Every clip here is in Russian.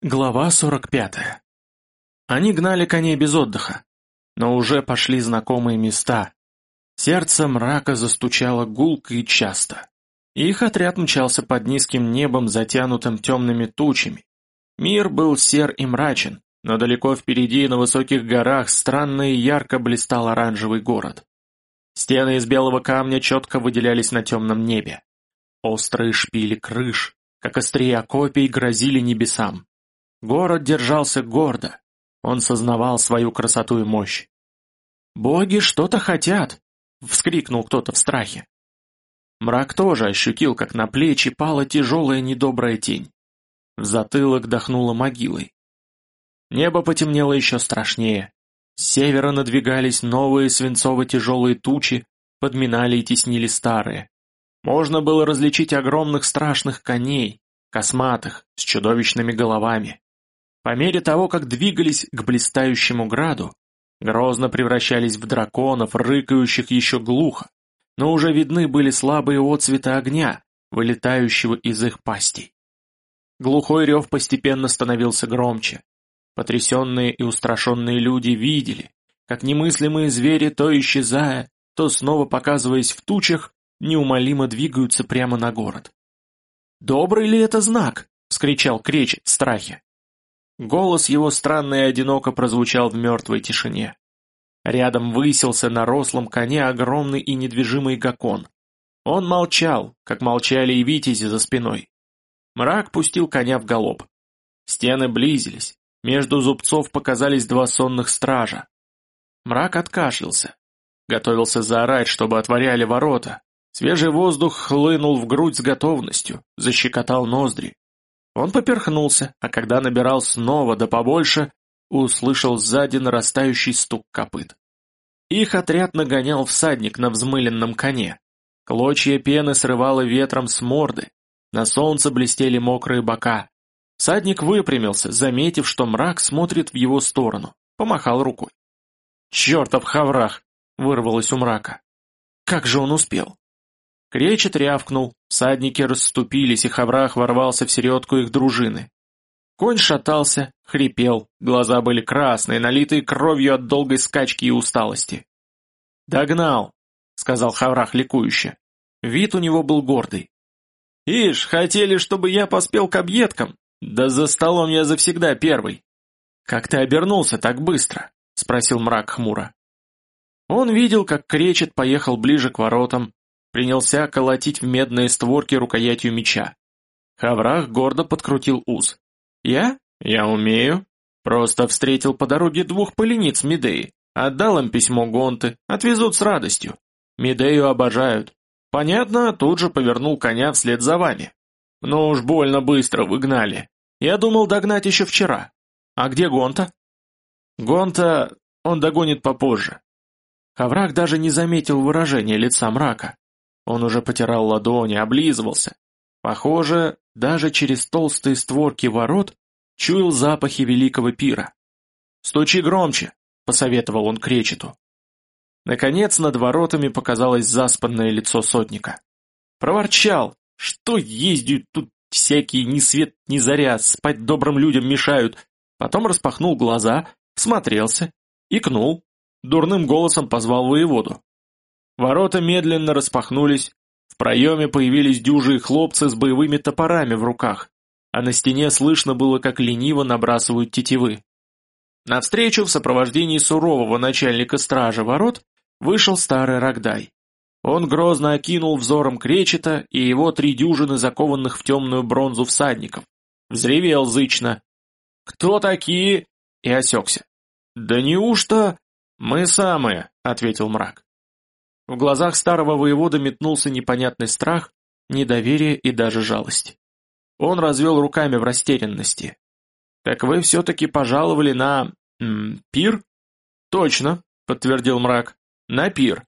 Глава 45. Они гнали коней без отдыха, но уже пошли знакомые места. Сердце мрака застучало гулко и часто. Их отряд мчался под низким небом, затянутым темными тучами. Мир был сер и мрачен, но далеко впереди на высоких горах странно и ярко блистал оранжевый город. Стены из белого камня четко выделялись на темном небе. Острые шпили крыш, как острия копий, грозили небесам. Город держался гордо. Он сознавал свою красоту и мощь. «Боги что-то хотят!» — вскрикнул кто-то в страхе. Мрак тоже ощутил, как на плечи пала тяжелая недобрая тень. В затылок дохнуло могилой. Небо потемнело еще страшнее. С севера надвигались новые свинцово-тяжелые тучи, подминали и теснили старые. Можно было различить огромных страшных коней, косматых, с чудовищными головами. По мере того, как двигались к блистающему граду, грозно превращались в драконов, рыкающих еще глухо, но уже видны были слабые отцветы огня, вылетающего из их пастей. Глухой рев постепенно становился громче. Потрясенные и устрашенные люди видели, как немыслимые звери, то исчезая, то снова показываясь в тучах, неумолимо двигаются прямо на город. «Добрый ли это знак?» — вскричал Кречет в страхе. Голос его странно и одиноко прозвучал в мертвой тишине. Рядом высился на рослом коне огромный и недвижимый гакон. Он молчал, как молчали и витязи за спиной. Мрак пустил коня в галоп. Стены близились, между зубцов показались два сонных стража. Мрак откашлялся. Готовился заорать, чтобы отворяли ворота. Свежий воздух хлынул в грудь с готовностью, защекотал ноздри. Он поперхнулся, а когда набирал снова да побольше, услышал сзади нарастающий стук копыт. Их отряд нагонял всадник на взмыленном коне. Клочья пены срывало ветром с морды, на солнце блестели мокрые бока. Всадник выпрямился, заметив, что мрак смотрит в его сторону, помахал рукой. «Чертов хаврах!» — вырвалось у мрака. «Как же он успел?» Кречет рявкнул, всадники расступились, и Хаврах ворвался в середку их дружины. Конь шатался, хрипел, глаза были красные, налитые кровью от долгой скачки и усталости. «Догнал!» — сказал Хаврах ликующе. Вид у него был гордый. «Ишь, хотели, чтобы я поспел к объедкам? Да за столом я завсегда первый!» «Как ты обернулся так быстро?» — спросил мрак хмуро. Он видел, как Кречет поехал ближе к воротам, принялся колотить в медные створки рукоятью меча. Хаврах гордо подкрутил ус. «Я? Я умею. Просто встретил по дороге двух полениц Медеи. Отдал им письмо Гонты, отвезут с радостью. Медею обожают. Понятно, тут же повернул коня вслед за вами. Но уж больно быстро вы гнали. Я думал догнать еще вчера. А где Гонта? Гонта... он догонит попозже. Хаврак даже не заметил выражения лица мрака. Он уже потирал ладони, облизывался. Похоже, даже через толстые створки ворот чуял запахи великого пира. «Стучи громче!» — посоветовал он кречету. Наконец над воротами показалось заспанное лицо сотника. Проворчал, что ездят тут всякие ни свет ни заря, спать добрым людям мешают. Потом распахнул глаза, всмотрелся, икнул, дурным голосом позвал воеводу. Ворота медленно распахнулись, в проеме появились дюжие хлопцы с боевыми топорами в руках, а на стене слышно было, как лениво набрасывают тетивы. Навстречу в сопровождении сурового начальника стражи ворот вышел старый Рогдай. Он грозно окинул взором кречета и его три дюжины закованных в темную бронзу всадников. Взревел зычно. «Кто такие?» и осекся. «Да неужто...» «Мы самые», — ответил мрак. В глазах старого воевода метнулся непонятный страх, недоверие и даже жалость. Он развел руками в растерянности. «Так вы все-таки пожаловали на... М, пир?» «Точно», — подтвердил мрак. «На пир».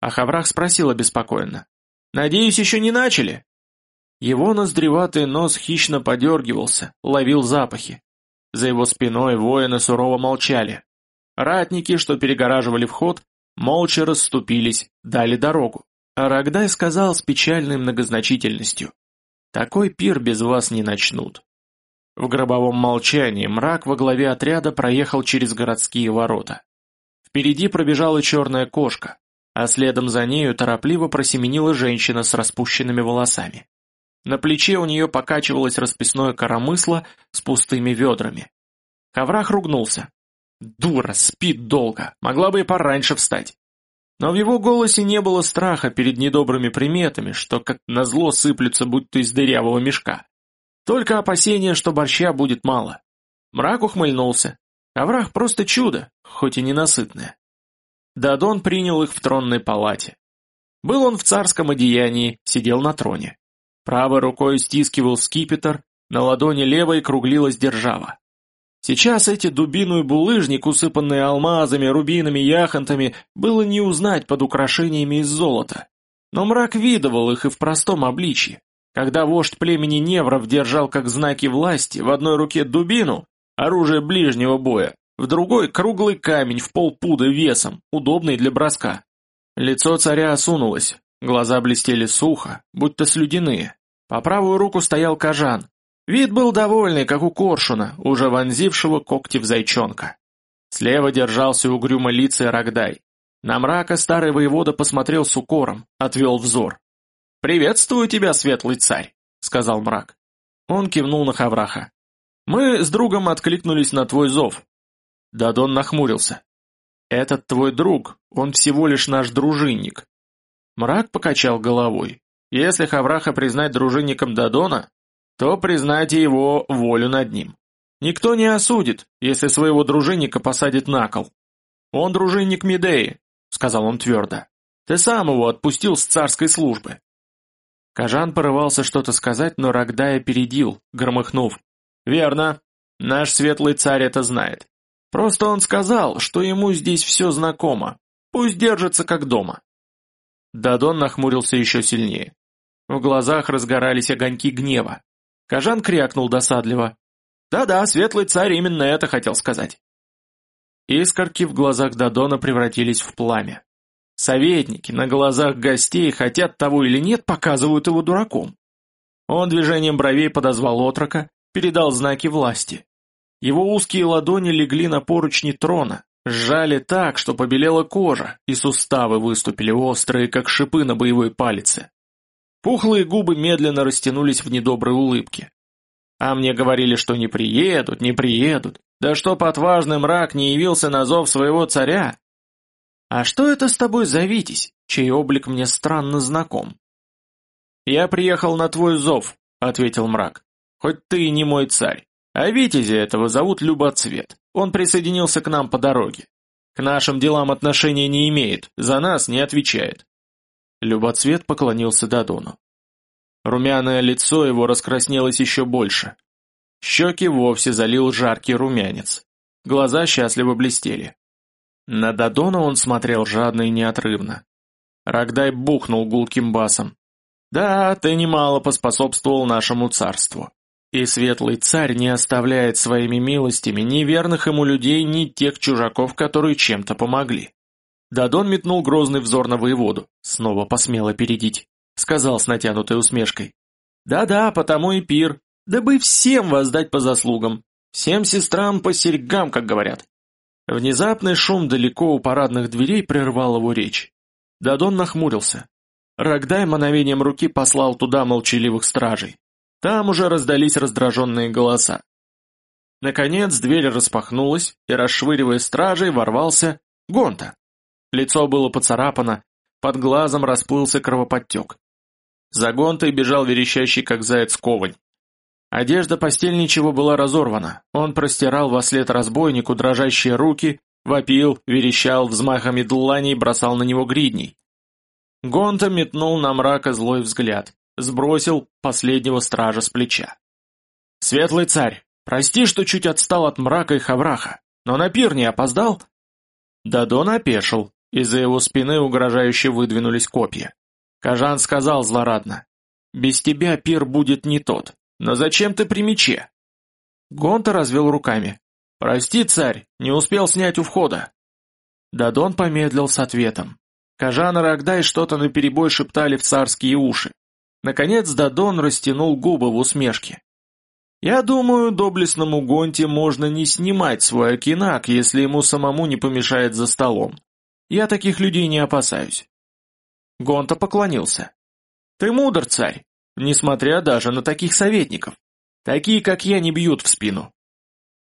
А Хаврах спросил обеспокоенно. «Надеюсь, еще не начали?» Его ноздреватый нос хищно подергивался, ловил запахи. За его спиной воины сурово молчали. Ратники, что перегораживали вход, молча расступились, дали дорогу. А сказал с печальной многозначительностью, «Такой пир без вас не начнут». В гробовом молчании мрак во главе отряда проехал через городские ворота. Впереди пробежала черная кошка, а следом за нею торопливо просеменила женщина с распущенными волосами. На плече у нее покачивалось расписное коромысло с пустыми ведрами. Хаврах ругнулся. «Дура, спит долго, могла бы и пораньше встать». Но в его голосе не было страха перед недобрыми приметами, что как назло сыплются будто из дырявого мешка. Только опасение, что борща будет мало. Мрак ухмыльнулся. Аврах просто чудо, хоть и ненасытное. Дадон принял их в тронной палате. Был он в царском одеянии, сидел на троне. Правой рукой стискивал скипетр, на ладони левой круглилась держава. Сейчас эти дубину и булыжник, усыпанные алмазами, рубинами, яхонтами, было не узнать под украшениями из золота. Но мрак видывал их и в простом обличье. Когда вождь племени Невров держал как знаки власти в одной руке дубину, оружие ближнего боя, в другой круглый камень в полпуда весом, удобный для броска. Лицо царя осунулось, глаза блестели сухо, будто слюдяные. По правую руку стоял Кажан, Вид был довольный, как у коршуна, уже вонзившего когти в зайчонка. Слева держался угрюмо лицей Рогдай. На мрака старый воевода посмотрел с укором, отвел взор. «Приветствую тебя, светлый царь», — сказал мрак. Он кивнул на Хавраха. «Мы с другом откликнулись на твой зов». Дадон нахмурился. «Этот твой друг, он всего лишь наш дружинник». Мрак покачал головой. «Если Хавраха признать дружинником Дадона, то признайте его волю над ним. Никто не осудит, если своего дружинника посадит на кол. Он дружинник Медеи, сказал он твердо. Ты сам его отпустил с царской службы. Кажан порывался что-то сказать, но Рогдая опередил, громыхнув. «Верно. Наш светлый царь это знает. Просто он сказал, что ему здесь все знакомо. Пусть держится как дома». Дадон нахмурился еще сильнее. В глазах разгорались огоньки гнева. Кажан крякнул досадливо. «Да-да, светлый царь именно это хотел сказать». Искорки в глазах Дадона превратились в пламя. Советники на глазах гостей, хотят того или нет, показывают его дураком. Он движением бровей подозвал отрока, передал знаки власти. Его узкие ладони легли на поручни трона, сжали так, что побелела кожа, и суставы выступили острые, как шипы на боевой палице. Пухлые губы медленно растянулись в недоброй улыбке. А мне говорили, что не приедут, не приедут. Да чтоб отважный мрак не явился на зов своего царя. А что это с тобой за Витязь, чей облик мне странно знаком? Я приехал на твой зов, ответил мрак. Хоть ты и не мой царь. А Витязя этого зовут Любоцвет. Он присоединился к нам по дороге. К нашим делам отношения не имеет, за нас не отвечает. Любоцвет поклонился Дадону. Румяное лицо его раскраснелось еще больше. Щеки вовсе залил жаркий румянец. Глаза счастливо блестели. На Дадона он смотрел жадно и неотрывно. Рогдай бухнул гулким басом. «Да, ты немало поспособствовал нашему царству. И светлый царь не оставляет своими милостями ни верных ему людей, ни тех чужаков, которые чем-то помогли. Дадон метнул грозный взор на воеводу, снова посмел опередить. Сказал с натянутой усмешкой. «Да-да, потому и пир, дабы всем воздать по заслугам, всем сестрам по серьгам, как говорят». Внезапный шум далеко у парадных дверей прервал его речь. Дадон нахмурился. Рогдай мановением руки послал туда молчаливых стражей. Там уже раздались раздраженные голоса. Наконец дверь распахнулась, и, расшвыривая стражей, ворвался Гонта. Лицо было поцарапано, под глазом расплылся кровоподтек. За гонтой бежал верещащий, как заяц, коваль. Одежда постельничего была разорвана, он простирал во след разбойнику дрожащие руки, вопил, верещал взмахами дланей, бросал на него гридней. Гонта метнул на мрака злой взгляд, сбросил последнего стража с плеча. «Светлый царь, прости, что чуть отстал от мрака и хавраха, но на пир не опоздал?» Дадон опешил, из-за его спины угрожающе выдвинулись копья. Кажан сказал злорадно. «Без тебя пир будет не тот. Но зачем ты при мече?» Гонта развел руками. «Прости, царь, не успел снять у входа». Дадон помедлил с ответом. Кажан и Рогдай что-то наперебой шептали в царские уши. Наконец Дадон растянул губы в усмешке. Я думаю, доблестному Гонте можно не снимать свой окинак, если ему самому не помешает за столом. Я таких людей не опасаюсь. Гонта поклонился. Ты мудр, царь, несмотря даже на таких советников. Такие, как я, не бьют в спину.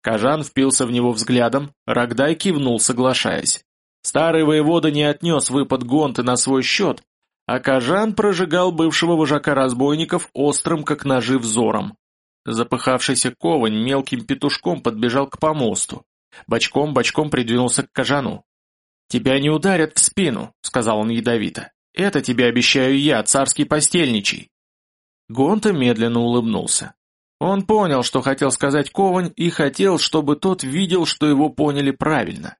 Кажан впился в него взглядом, Рогдай кивнул, соглашаясь. Старый воевода не отнес выпад Гонты на свой счет, а Кажан прожигал бывшего вожака разбойников острым, как ножи, взором. Запыхавшийся ковань мелким петушком подбежал к помосту. Бочком-бочком придвинулся к Кажану. «Тебя не ударят в спину», — сказал он ядовито. «Это тебе обещаю я, царский постельничий». Гонта медленно улыбнулся. Он понял, что хотел сказать Ковань, и хотел, чтобы тот видел, что его поняли правильно.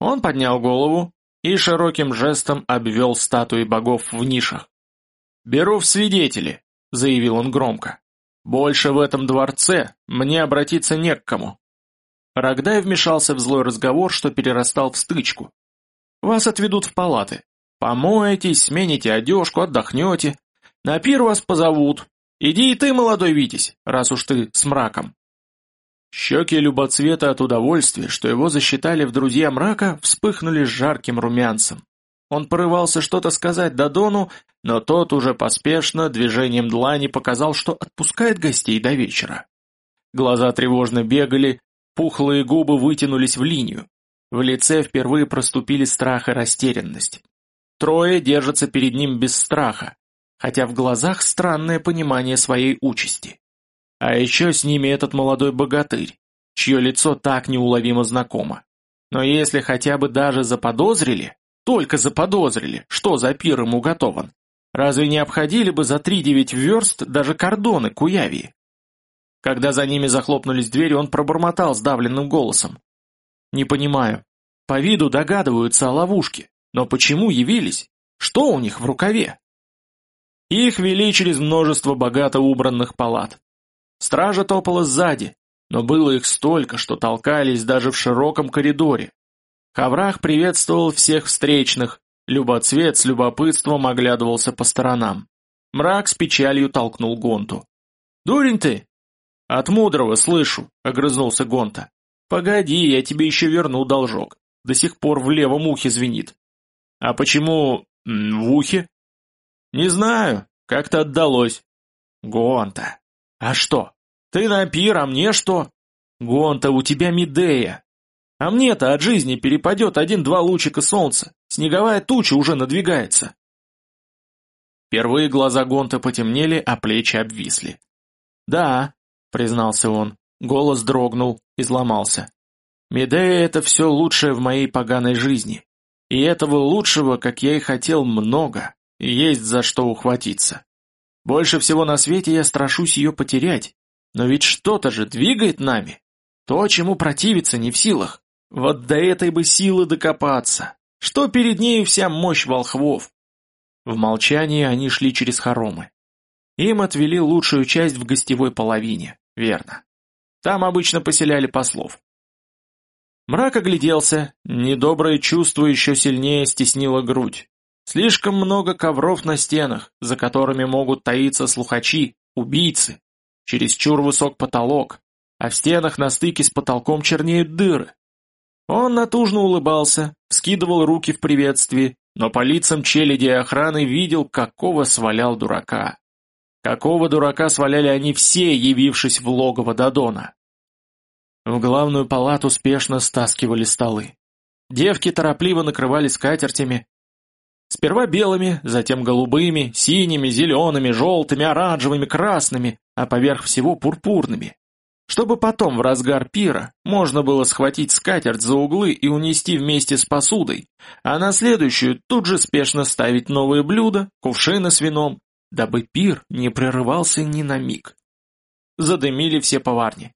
Он поднял голову и широким жестом обвел статуи богов в нишах. «Беру в свидетели», — заявил он громко. «Больше в этом дворце мне обратиться не к кому». Рогдай вмешался в злой разговор, что перерастал в стычку. «Вас отведут в палаты. Помоетесь, смените одежку, отдохнете. На пир вас позовут, Иди и ты, молодой Витязь, раз уж ты с мраком. Щеки любоцвета от удовольствия, что его засчитали в друзья мрака, вспыхнули жарким румянцем. Он порывался что-то сказать Дадону, но тот уже поспешно движением длани показал, что отпускает гостей до вечера. Глаза тревожно бегали, пухлые губы вытянулись в линию. В лице впервые проступили страх и растерянность. Трое держатся перед ним без страха, хотя в глазах странное понимание своей участи. А еще с ними этот молодой богатырь, чье лицо так неуловимо знакомо. Но если хотя бы даже заподозрили, только заподозрили, что за пир ему готован, разве не обходили бы за три-девять верст даже кордоны Куявии? Когда за ними захлопнулись двери, он пробормотал сдавленным голосом. «Не понимаю. По виду догадываются о ловушке. Но почему явились? Что у них в рукаве?» Их вели через множество богато убранных палат. Стража топала сзади, но было их столько, что толкались даже в широком коридоре. Хаврах приветствовал всех встречных, Любоцвет с любопытством оглядывался по сторонам. Мрак с печалью толкнул Гонту. «Дурень ты!» «От мудрого слышу», — огрызнулся Гонта. «Погоди, я тебе еще верну должок. До сих пор в левом ухе звенит». «А почему... в ухе?» «Не знаю, как-то отдалось». «Гонта! А что? Ты на пир, а мне что?» «Гонта, у тебя Медея!» «А мне-то от жизни перепадет один-два лучика солнца, снеговая туча уже надвигается». Впервые глаза Гонта потемнели, а плечи обвисли. «Да», — признался он, голос дрогнул, изломался. «Медея — это все лучшее в моей поганой жизни. И этого лучшего, как я и хотел, много и есть за что ухватиться. Больше всего на свете я страшусь ее потерять, но ведь что-то же двигает нами. То, чему противиться не в силах. Вот до этой бы силы докопаться. Что перед нею вся мощь волхвов? В молчании они шли через хоромы. Им отвели лучшую часть в гостевой половине, верно. Там обычно поселяли послов. Мрак огляделся, недоброе чувство еще сильнее стеснило грудь. Слишком много ковров на стенах, за которыми могут таиться слухачи, убийцы. Чересчур высок потолок, а в стенах на стыке с потолком чернеют дыры. Он натужно улыбался, вскидывал руки в приветствии, но по лицам челяди и охраны видел, какого свалял дурака. Какого дурака сваляли они все, явившись в логово Дадона. В главную палату спешно стаскивали столы. Девки торопливо накрывали скатертями, Сперва белыми, затем голубыми, синими, зелеными, желтыми, оранжевыми, красными, а поверх всего пурпурными. Чтобы потом в разгар пира можно было схватить скатерть за углы и унести вместе с посудой, а на следующую тут же спешно ставить новые блюда, кувшины с вином, дабы пир не прерывался ни на миг. Задымили все поварни.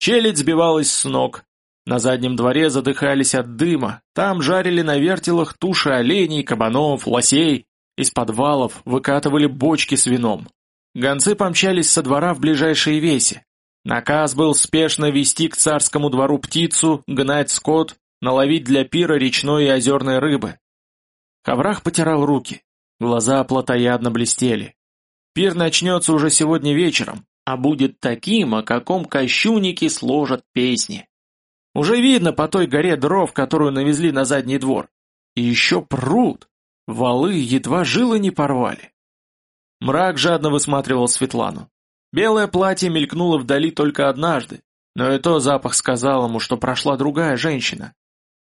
Челядь сбивалась с ног, на заднем дворе задыхались от дыма, там жарили на вертелах туши оленей, кабанов, лосей. Из подвалов выкатывали бочки с вином. Гонцы помчались со двора в ближайшие веси. Наказ был спешно вести к царскому двору птицу, гнать скот, наловить для пира речной и озерной рыбы. Хаврах потирал руки, глаза плотоядно блестели. Пир начнется уже сегодня вечером, а будет таким, о каком кощунники сложат песни. Уже видно по той горе дров, которую навезли на задний двор. И еще пруд. Валы едва жилы не порвали. Мрак жадно высматривал Светлану. Белое платье мелькнуло вдали только однажды, но и то запах сказал ему, что прошла другая женщина.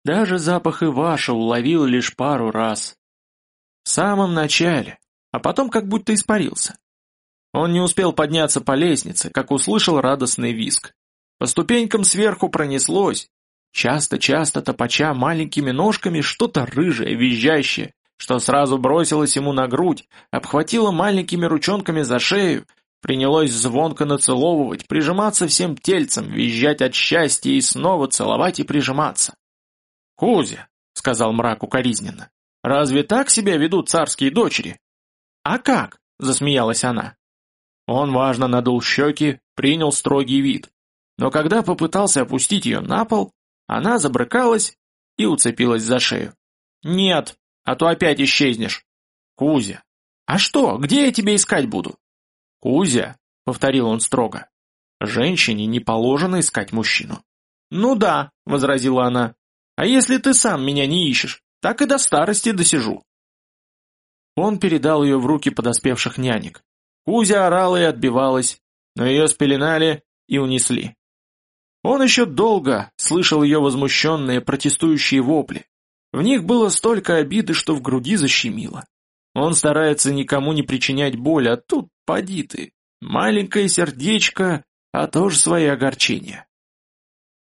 Даже запах Иваша уловил лишь пару раз. В самом начале, а потом как будто испарился. Он не успел подняться по лестнице, как услышал радостный визг. По ступенькам сверху пронеслось, часто-часто топача маленькими ножками что-то рыжее, визжащее, что сразу бросилось ему на грудь, обхватило маленькими ручонками за шею, принялось звонко нацеловывать, прижиматься всем тельцем, визжать от счастья и снова целовать и прижиматься. «Кузя», — сказал мрак укоризненно, — «разве так себя ведут царские дочери?» «А как?» — засмеялась она. Он важно надул щеки, принял строгий вид. Но когда попытался опустить ее на пол, она забрыкалась и уцепилась за шею. «Нет, а то опять исчезнешь». «Кузя». «А что, где я тебя искать буду?» «Кузя», — повторил он строго, — «женщине не положено искать мужчину». «Ну да», — возразила она, — «а если ты сам меня не ищешь, так и до старости досижу». Он передал ее в руки подоспевших нянек. Кузя орала и отбивалась, но ее спеленали и унесли. Он еще долго слышал ее возмущенные протестующие вопли. В них было столько обиды, что в груди защемило. Он старается никому не причинять боль, а тут поди ты. Маленькое сердечко, а тоже свои огорчения.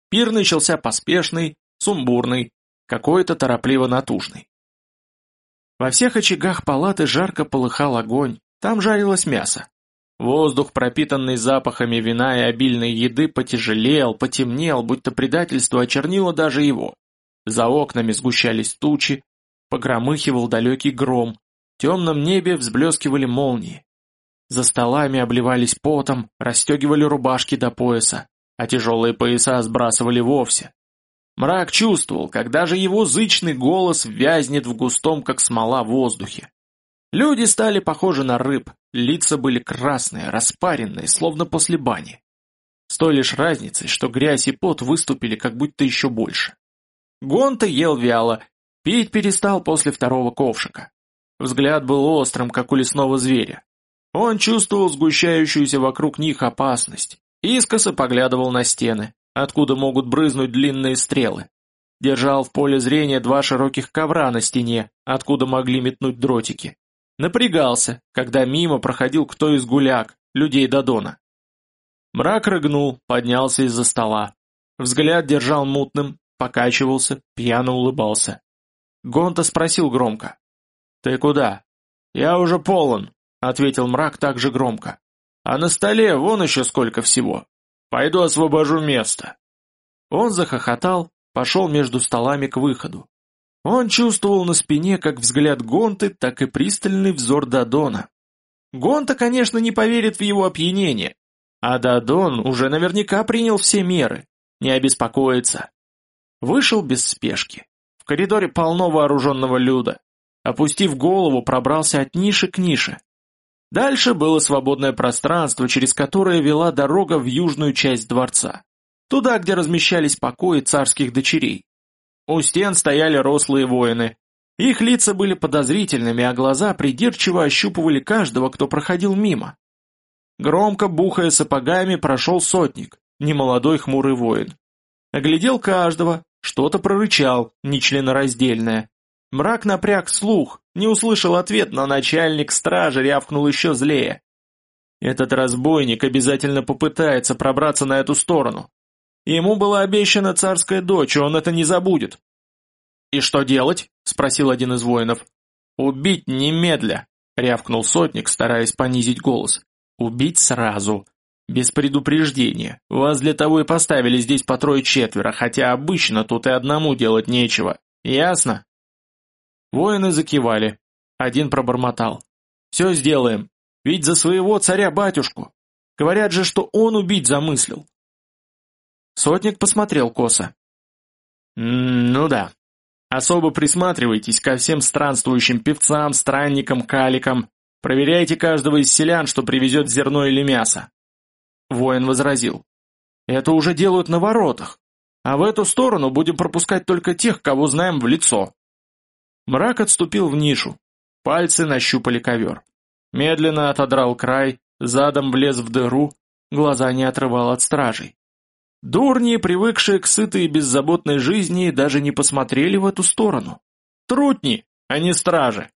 Пир начался поспешный, сумбурный, какой-то торопливо натужный. Во всех очагах палаты жарко полыхал огонь, там жарилось мясо. Воздух, пропитанный запахами вина и обильной еды, потяжелел, потемнел, будто предательство очернило даже его. За окнами сгущались тучи, погромыхивал далекий гром, в темном небе взблескивали молнии. За столами обливались потом, расстегивали рубашки до пояса, а тяжелые пояса сбрасывали вовсе. Мрак чувствовал, когда же его зычный голос вязнет в густом, как смола, воздухе. Люди стали похожи на рыб, лица были красные, распаренные, словно после бани. С той лишь разницей, что грязь и пот выступили как будто еще больше. Гонта ел вяло, пить перестал после второго ковшика. Взгляд был острым, как у лесного зверя. Он чувствовал сгущающуюся вокруг них опасность, искоса поглядывал на стены, откуда могут брызнуть длинные стрелы. Держал в поле зрения два широких ковра на стене, откуда могли метнуть дротики. Напрягался, когда мимо проходил кто из гуляк, людей Додона. Мрак рыгнул, поднялся из-за стола. Взгляд держал мутным, покачивался, пьяно улыбался. Гонта спросил громко. «Ты куда?» «Я уже полон», — ответил мрак так же громко. «А на столе вон еще сколько всего. Пойду освобожу место». Он захохотал, пошел между столами к выходу. Он чувствовал на спине как взгляд Гонты, так и пристальный взор Дадона. Гонта, конечно, не поверит в его опьянение, а Дадон уже наверняка принял все меры, не обеспокоится. Вышел без спешки. В коридоре полно вооруженного люда. Опустив голову, пробрался от ниши к нише. Дальше было свободное пространство, через которое вела дорога в южную часть дворца. Туда, где размещались покои царских дочерей. У стен стояли рослые воины. Их лица были подозрительными, а глаза придирчиво ощупывали каждого, кто проходил мимо. Громко бухая сапогами прошел сотник, немолодой хмурый воин. Оглядел каждого, что-то прорычал, нечленораздельное. Мрак напряг слух, не услышал ответ, но начальник стражи рявкнул еще злее. Этот разбойник обязательно попытается пробраться на эту сторону. Ему была обещана царская дочь, и он это не забудет. «И что делать?» — спросил один из воинов. «Убить немедля!» — рявкнул сотник, стараясь понизить голос. «Убить сразу, без предупреждения. Вас для того и поставили здесь по трое-четверо, хотя обычно тут и одному делать нечего. Ясно?» Воины закивали. Один пробормотал. «Все сделаем. Ведь за своего царя-батюшку. Говорят же, что он убить замыслил. Сотник посмотрел косо. «Ну да. Особо присматривайтесь ко всем странствующим певцам, странникам, каликам. Проверяйте каждого из селян, что привезет зерно или мясо. Воин возразил. «Это уже делают на воротах, а в эту сторону будем пропускать только тех, кого знаем в лицо». Мрак отступил в нишу. Пальцы нащупали ковер. Медленно отодрал край, задом влез в дыру, глаза не отрывал от стражей. Дурни, привыкшие к сытой и беззаботной жизни, даже не посмотрели в эту сторону. Трутни, а не стражи.